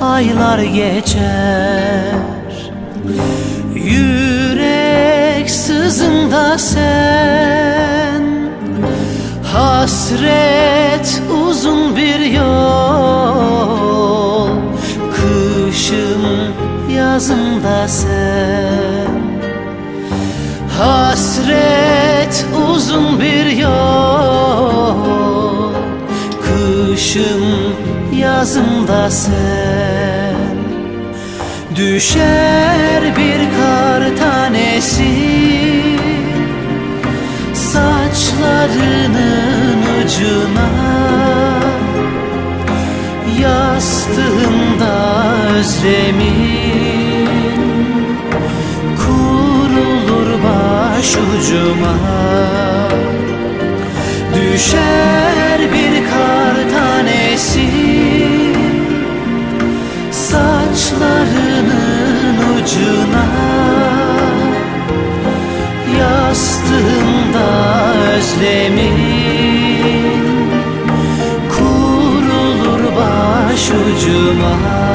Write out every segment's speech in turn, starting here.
aylar geçer yazımda sen Düşer bir kar tanesi. Saçlarının ucuna Yastığımda özlemin Kurulur başucuma. Düşer başucuma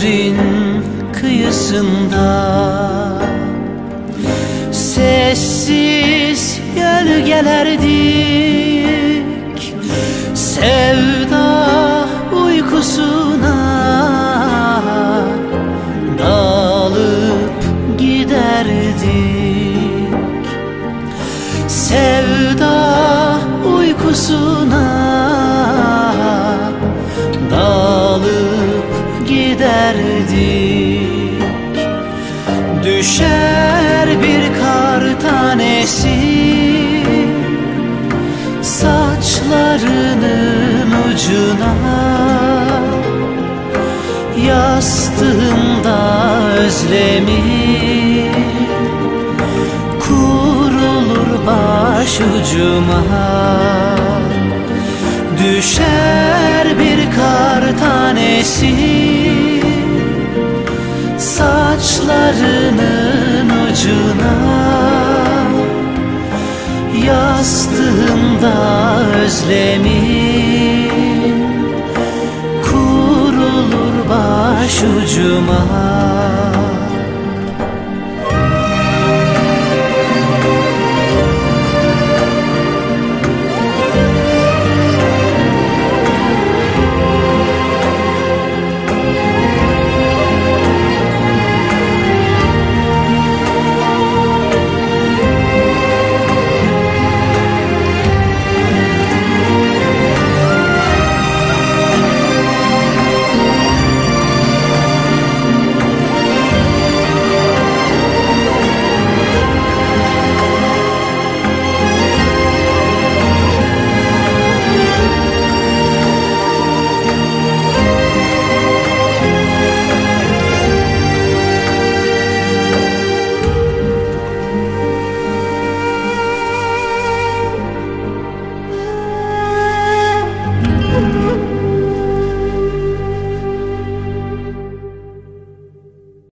Şehrin kıyısında. Sessiz gölgelerdik. Sevda uykusuna Dalıp giderdik. Sevda uykusuna Yastığımda özlemin Kurulur başucuma. Düşer bir kar tanesi Saçlarının ucuna. Yastığımda özlemin başucuma